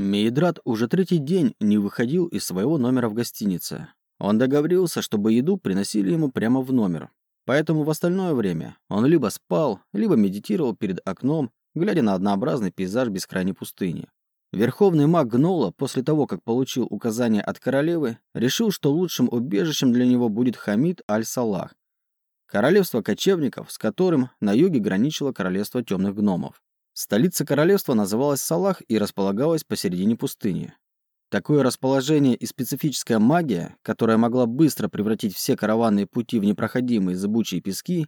Мейдрат уже третий день не выходил из своего номера в гостинице. Он договорился, чтобы еду приносили ему прямо в номер. Поэтому в остальное время он либо спал, либо медитировал перед окном, глядя на однообразный пейзаж бескрайней пустыни. Верховный маг Гнола, после того, как получил указание от королевы, решил, что лучшим убежищем для него будет Хамид Аль-Салах, королевство кочевников, с которым на юге граничило королевство темных гномов. Столица королевства называлась Салах и располагалась посередине пустыни. Такое расположение и специфическая магия, которая могла быстро превратить все караванные пути в непроходимые зыбучие пески,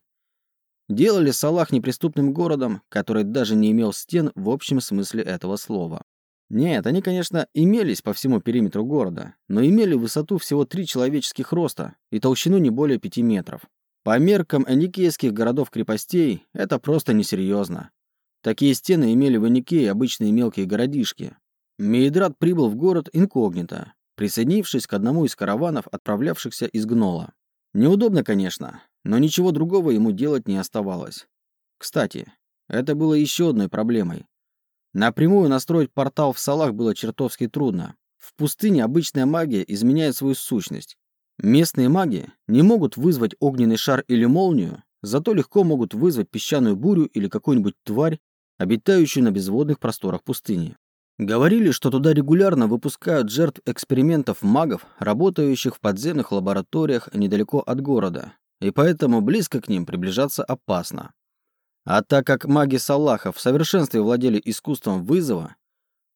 делали Салах неприступным городом, который даже не имел стен в общем смысле этого слова. Нет, они, конечно, имелись по всему периметру города, но имели высоту всего три человеческих роста и толщину не более пяти метров. По меркам эникейских городов-крепостей это просто несерьезно. Такие стены имели в Эникее обычные мелкие городишки. Мейдрат прибыл в город инкогнито, присоединившись к одному из караванов, отправлявшихся из Гнола. Неудобно, конечно, но ничего другого ему делать не оставалось. Кстати, это было еще одной проблемой. Напрямую настроить портал в Салах было чертовски трудно. В пустыне обычная магия изменяет свою сущность. Местные маги не могут вызвать огненный шар или молнию, зато легко могут вызвать песчаную бурю или какую-нибудь тварь, обитающую на безводных просторах пустыни. Говорили, что туда регулярно выпускают жертв экспериментов магов, работающих в подземных лабораториях недалеко от города, и поэтому близко к ним приближаться опасно. А так как маги Салаха в совершенстве владели искусством вызова,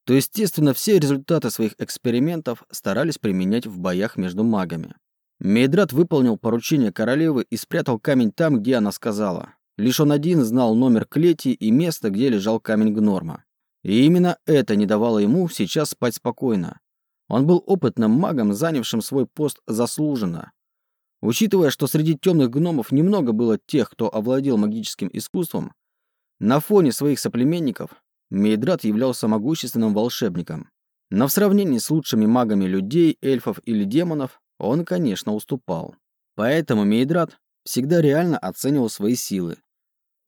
то, естественно, все результаты своих экспериментов старались применять в боях между магами. Мейдрат выполнил поручение королевы и спрятал камень там, где она сказала. Лишь он один знал номер клети и место, где лежал камень Гнорма. И именно это не давало ему сейчас спать спокойно. Он был опытным магом, занявшим свой пост заслуженно, Учитывая, что среди темных гномов немного было тех, кто овладел магическим искусством, на фоне своих соплеменников Мейдрат являлся могущественным волшебником. Но в сравнении с лучшими магами людей, эльфов или демонов он, конечно, уступал. Поэтому Мейдрат всегда реально оценивал свои силы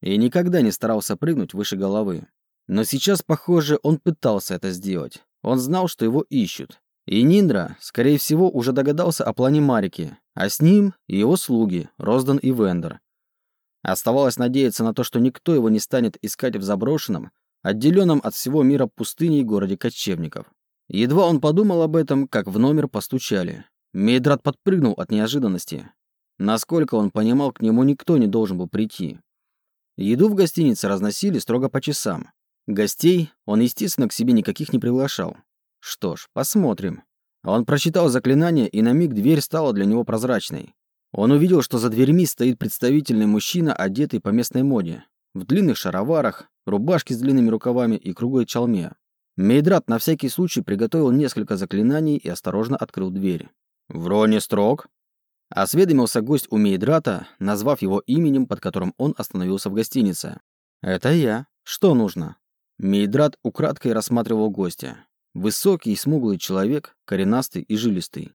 и никогда не старался прыгнуть выше головы. Но сейчас, похоже, он пытался это сделать. Он знал, что его ищут. И Ниндра, скорее всего, уже догадался о плане Марики, а с ним и его слуги, Роздан и Вендер. Оставалось надеяться на то, что никто его не станет искать в заброшенном, отделенном от всего мира пустыне и городе кочевников. Едва он подумал об этом, как в номер постучали. Мейдрат подпрыгнул от неожиданности. Насколько он понимал, к нему никто не должен был прийти. Еду в гостинице разносили строго по часам. Гостей он, естественно, к себе никаких не приглашал. Что ж, посмотрим. Он прочитал заклинание, и на миг дверь стала для него прозрачной. Он увидел, что за дверьми стоит представительный мужчина, одетый по местной моде. В длинных шароварах, рубашке с длинными рукавами и круглой чалме. Мейдрат на всякий случай приготовил несколько заклинаний и осторожно открыл дверь. «Вроне строк?» Осведомился гость у Мейдрата, назвав его именем, под которым он остановился в гостинице. «Это я. Что нужно?» Мейдрат украдкой рассматривал гостя. Высокий смуглый человек, коренастый и жилистый.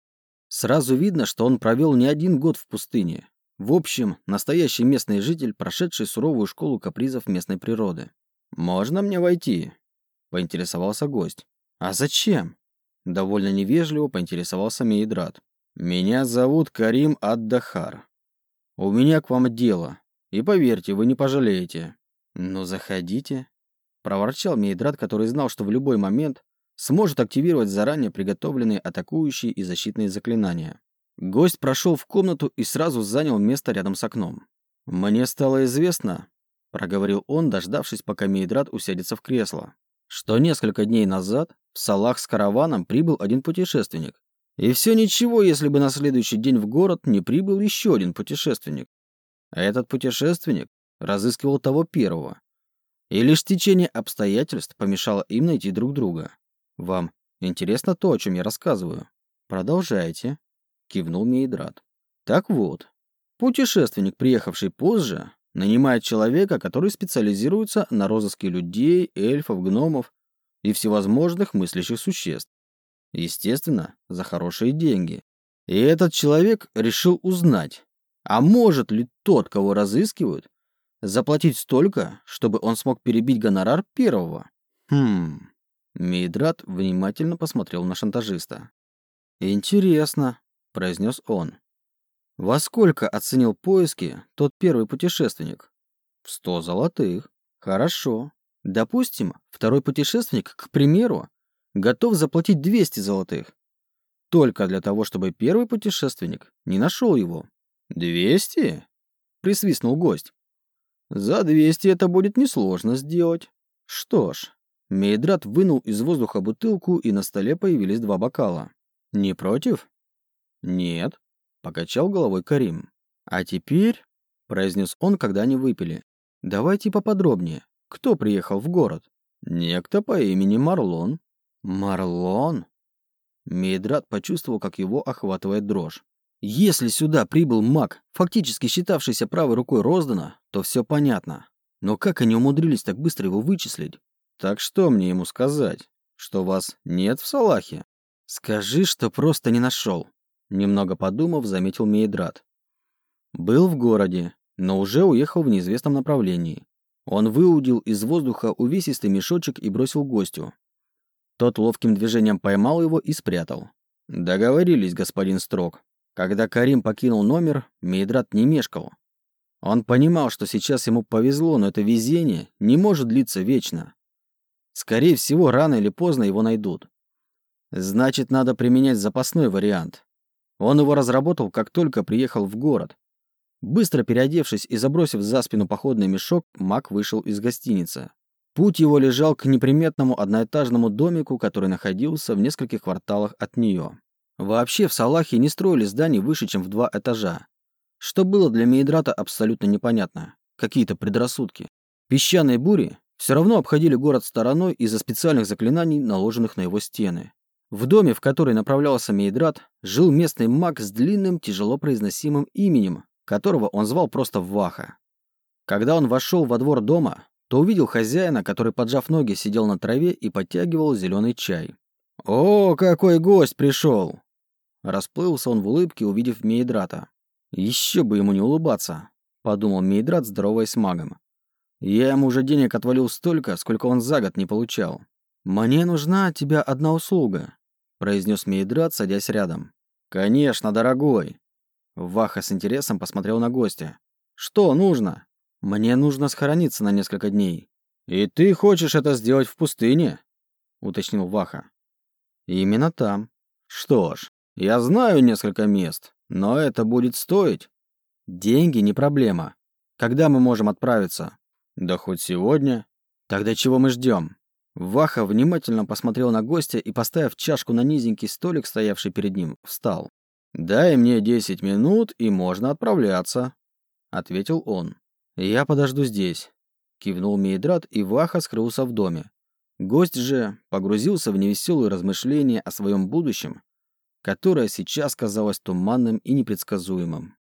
Сразу видно, что он провел не один год в пустыне. В общем, настоящий местный житель, прошедший суровую школу капризов местной природы. «Можно мне войти?» – поинтересовался гость. «А зачем?» – довольно невежливо поинтересовался Мейдрат. «Меня зовут Карим Аддахар. У меня к вам дело. И поверьте, вы не пожалеете». «Ну, заходите», – проворчал Мейдрат, который знал, что в любой момент сможет активировать заранее приготовленные атакующие и защитные заклинания. Гость прошел в комнату и сразу занял место рядом с окном. «Мне стало известно», — проговорил он, дождавшись, пока Мейдрат усядется в кресло, что несколько дней назад в Салах с караваном прибыл один путешественник. И все ничего, если бы на следующий день в город не прибыл еще один путешественник. А этот путешественник разыскивал того первого. И лишь течение обстоятельств помешало им найти друг друга. Вам интересно то, о чем я рассказываю? Продолжайте, кивнул Мейдрат. Так вот, путешественник, приехавший позже, нанимает человека, который специализируется на розыске людей, эльфов, гномов и всевозможных мыслящих существ. Естественно, за хорошие деньги. И этот человек решил узнать, а может ли тот, кого разыскивают, заплатить столько, чтобы он смог перебить гонорар первого? Хм, Мейдрат внимательно посмотрел на шантажиста. «Интересно», — произнес он. «Во сколько оценил поиски тот первый путешественник?» «В сто золотых. Хорошо. Допустим, второй путешественник, к примеру, готов заплатить 200 золотых. Только для того, чтобы первый путешественник не нашел его. «Двести?» — присвистнул гость. «За двести это будет несложно сделать. Что ж, Мейдрат вынул из воздуха бутылку, и на столе появились два бокала. Не против? Нет, покачал головой Карим. А теперь, произнес он, когда они выпили, давайте поподробнее. Кто приехал в город? Некто по имени Марлон. Марлон? Мейдрат почувствовал, как его охватывает дрожь. Если сюда прибыл маг, фактически считавшийся правой рукой Роздана, то все понятно. Но как они умудрились так быстро его вычислить? Так что мне ему сказать? Что вас нет в Салахе? Скажи, что просто не нашел. Немного подумав, заметил Мейдрат. Был в городе, но уже уехал в неизвестном направлении. Он выудил из воздуха увесистый мешочек и бросил гостю. Тот ловким движением поймал его и спрятал. Договорились, господин Строк. Когда Карим покинул номер, Мейдрат не мешкал. Он понимал, что сейчас ему повезло, но это везение не может длиться вечно. Скорее всего, рано или поздно его найдут. Значит, надо применять запасной вариант. Он его разработал, как только приехал в город. Быстро переодевшись и забросив за спину походный мешок, Мак вышел из гостиницы. Путь его лежал к неприметному одноэтажному домику, который находился в нескольких кварталах от нее. Вообще в Салахе не строили зданий выше, чем в два этажа. Что было для Мейдрата абсолютно непонятно. Какие-то предрассудки. Песчаные бури все равно обходили город стороной из-за специальных заклинаний, наложенных на его стены. В доме, в который направлялся Мейдрат, жил местный маг с длинным, тяжело произносимым именем, которого он звал просто Ваха. Когда он вошел во двор дома, то увидел хозяина, который, поджав ноги, сидел на траве и подтягивал зеленый чай. «О, какой гость пришел!» Расплылся он в улыбке, увидев Мейдрата. «Еще бы ему не улыбаться», — подумал Мейдрат, здороваясь с магом. Я ему уже денег отвалил столько, сколько он за год не получал. «Мне нужна от тебя одна услуга», — произнес Мейдрат, садясь рядом. «Конечно, дорогой». Ваха с интересом посмотрел на гостя. «Что нужно?» «Мне нужно схорониться на несколько дней». «И ты хочешь это сделать в пустыне?» — уточнил Ваха. «Именно там». «Что ж, я знаю несколько мест, но это будет стоить». «Деньги не проблема. Когда мы можем отправиться?» Да хоть сегодня. Тогда чего мы ждем? Ваха внимательно посмотрел на гостя и, поставив чашку на низенький столик, стоявший перед ним, встал. «Дай мне десять минут, и можно отправляться», — ответил он. «Я подожду здесь», — кивнул Мейдрат, и Ваха скрылся в доме. Гость же погрузился в невеселые размышления о своем будущем, которое сейчас казалось туманным и непредсказуемым.